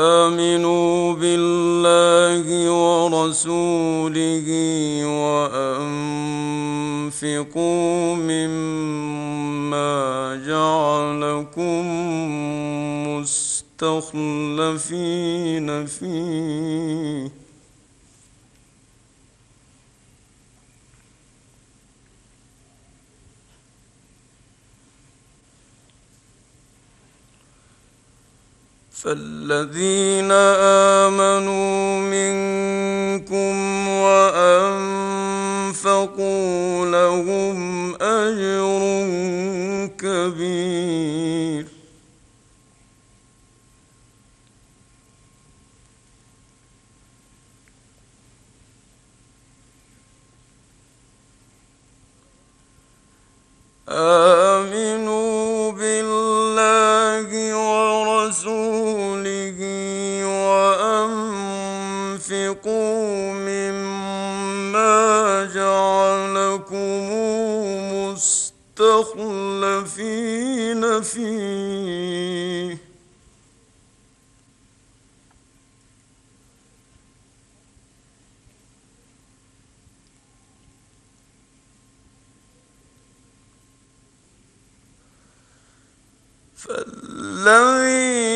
آمنوا بالله ورسوله وأنفقوا مما جعلكم مستخلفين فيه. فالذين آمنوا فالذين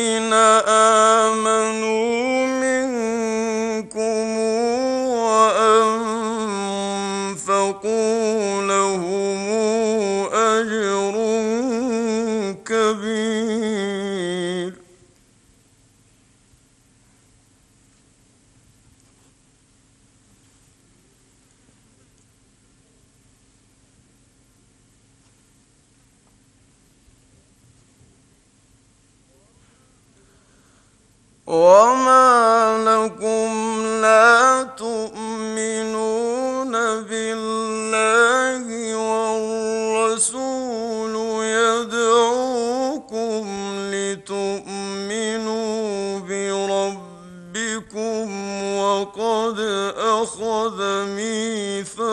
وقد أخذ ميثاقكم.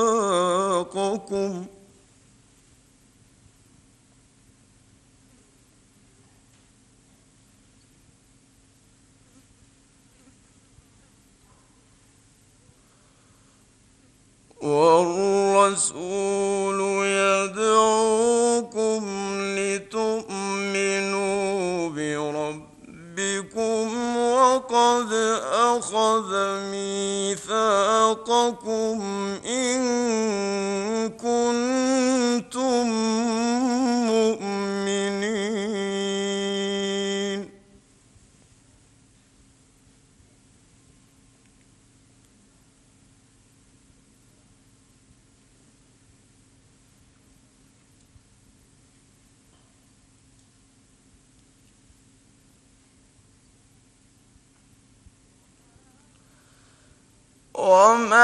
والرسول 我们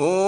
Oh.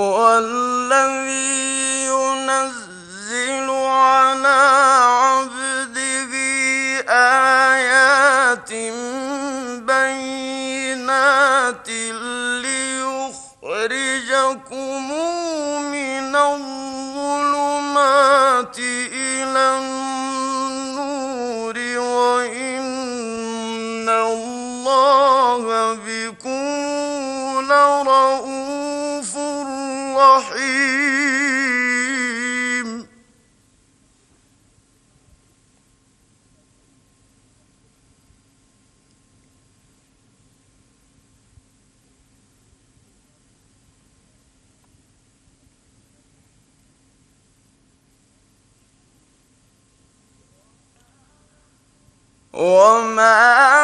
وما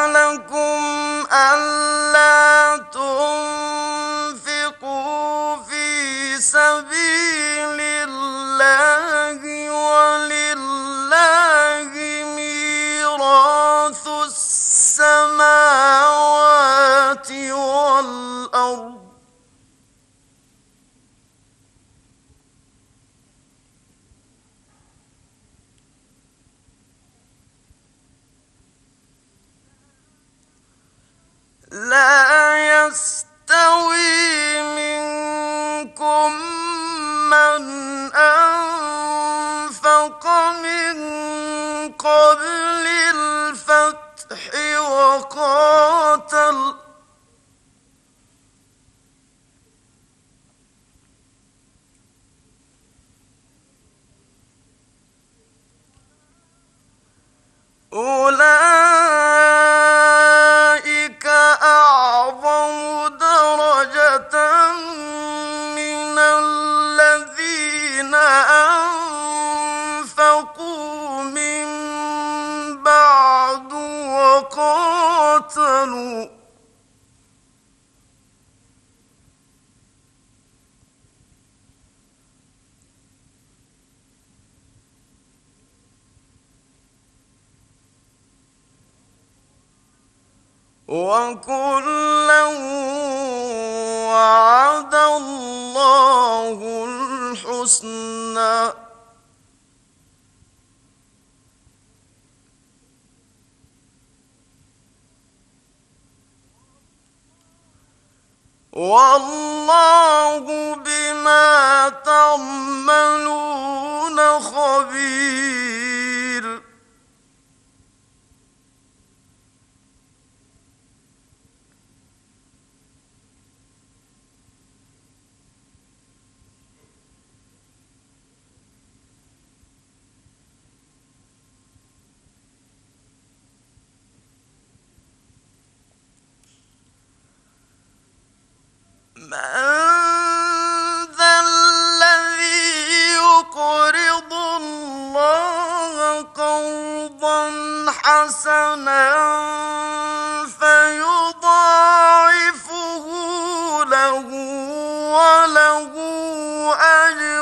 وعد الله الحسنى. والله بما تعملون أنا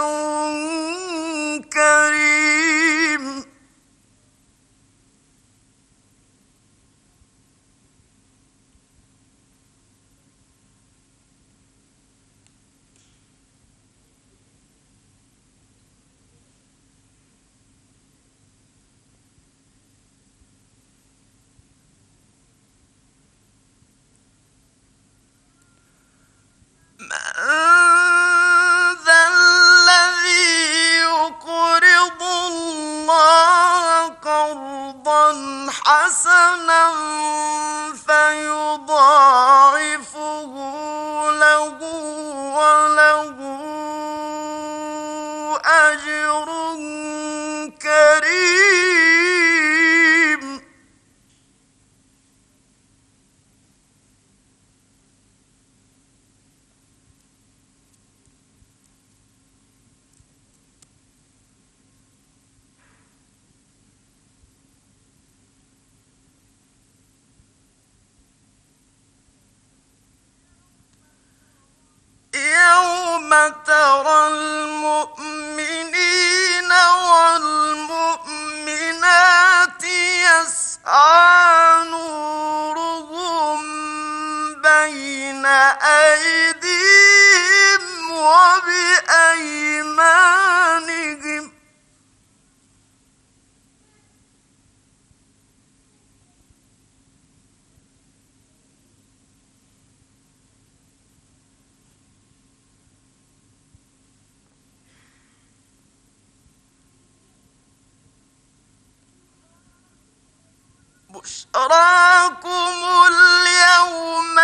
بشراكم اليوم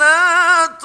جنات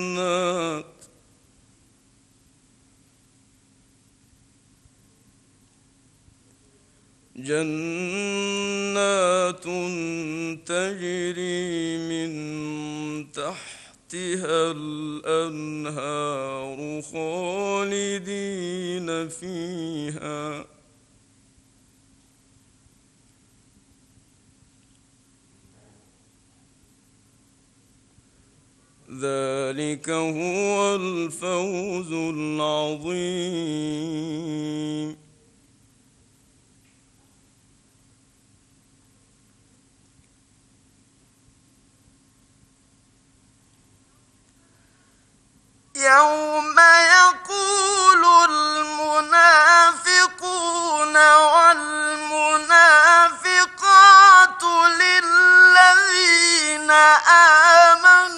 ذلك هو الفوز العظيم. يوم يقول المنافقون والمنافقات للذين آمنوا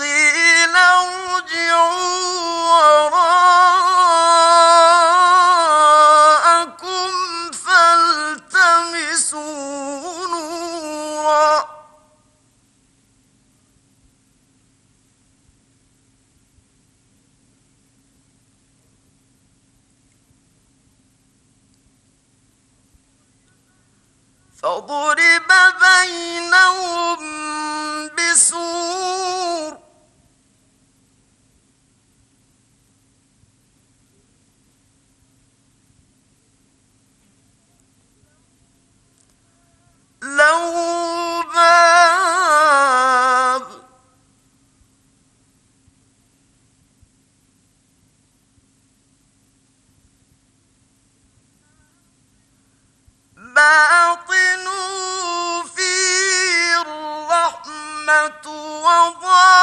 قيل ارجعوا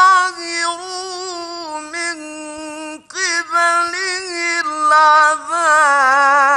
وظاهروا من قبله العذاب.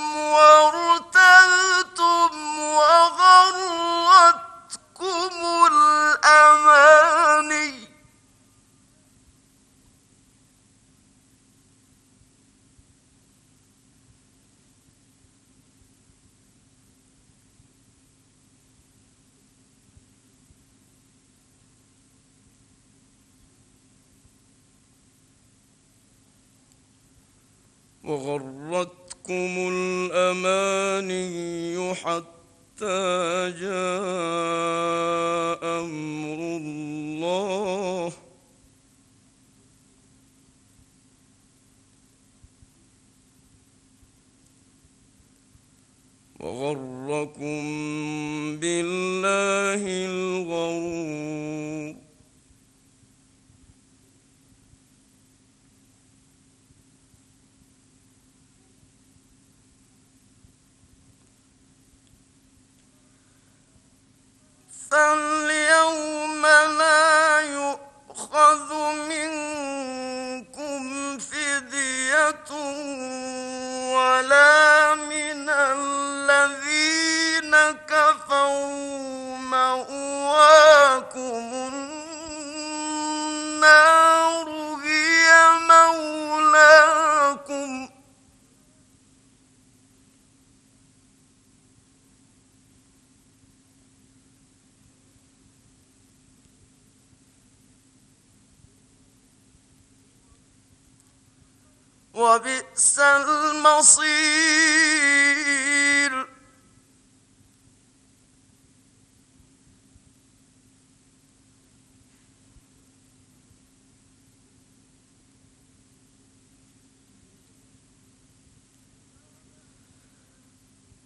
وغرتكم الأماني حتى جاء أمر الله. Um.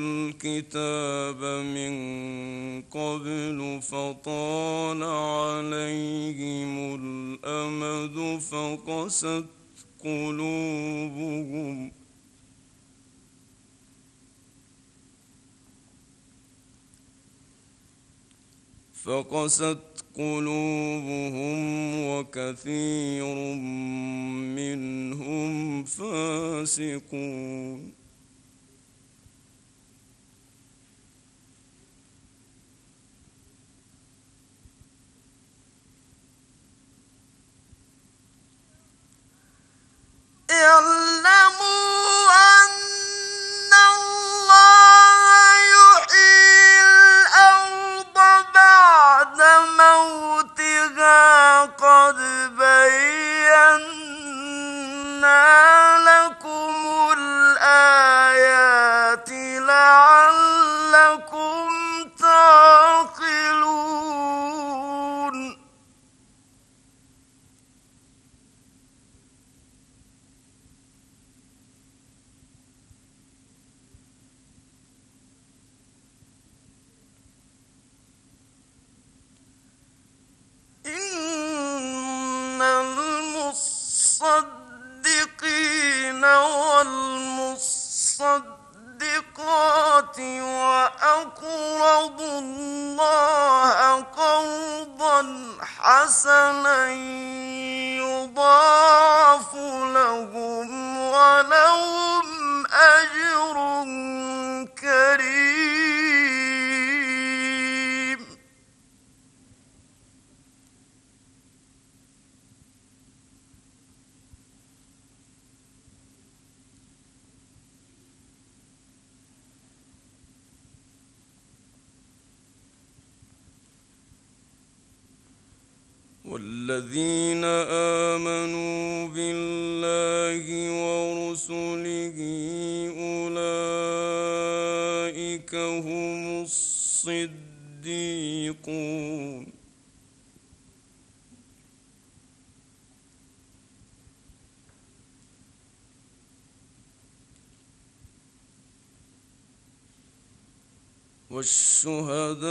الكتاب من قبل فطال عليهم الأمد فقست قلوبهم. فقست قلوبهم وكثير منهم فاسقون. اعلموا أن الله والذين آمنوا بالله ورسله أولئك هم الصديقون. والشهداء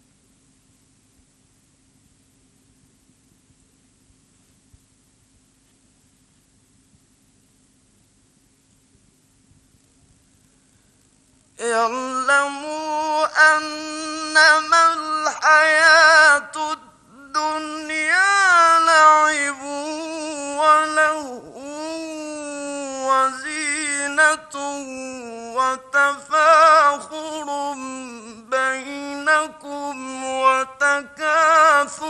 اعلموا أنما الحياة الدنيا لعب ولهو وزينة وتفاخر بينكم وتكاثر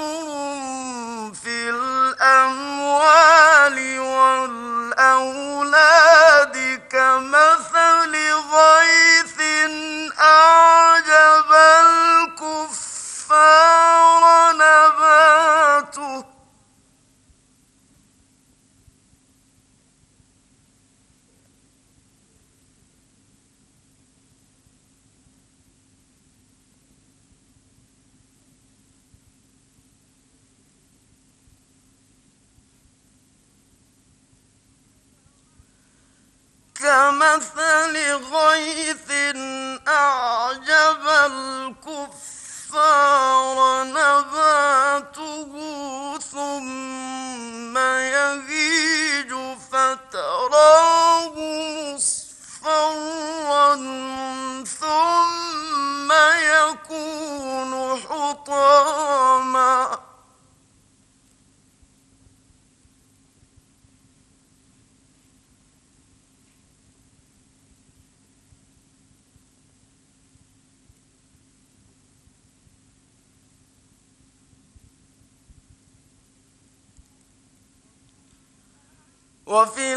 طامع وفي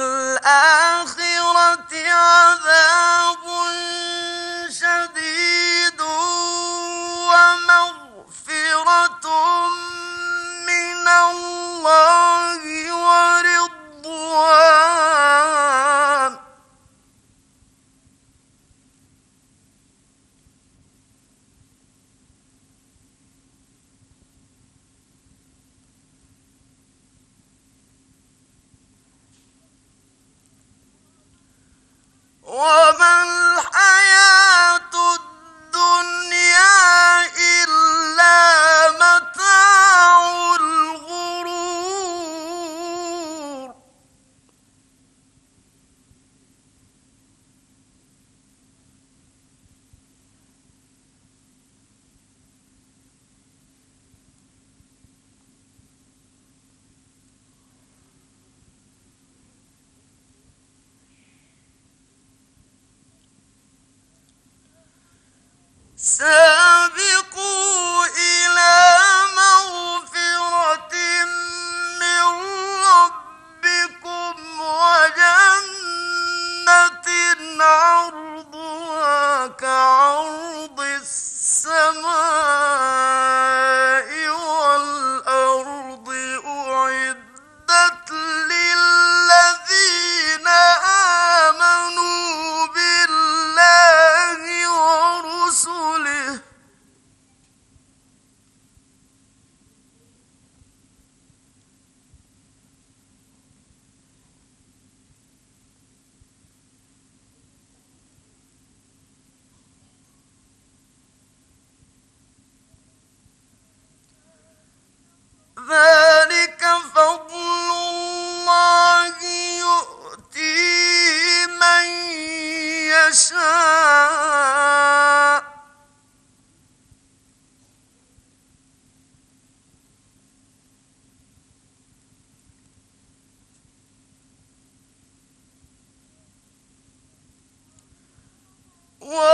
Whoa!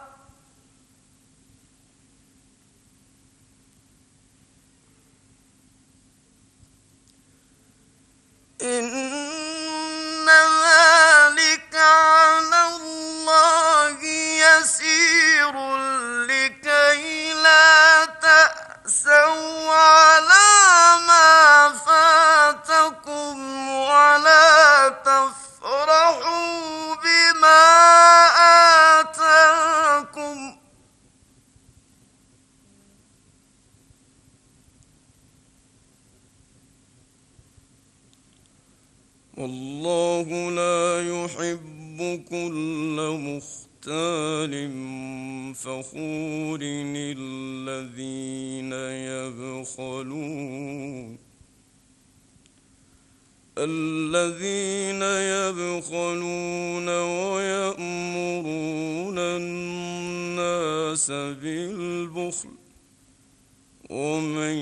إن والله لا يحب كل مختال فخور الذين يبخلون. الذين يبخلون ويأمرون الناس بالبخل ومن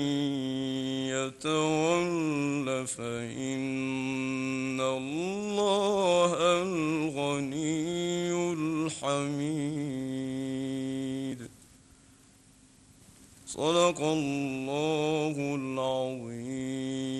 يتول فإن الله الغني الحميد. صدق الله العظيم.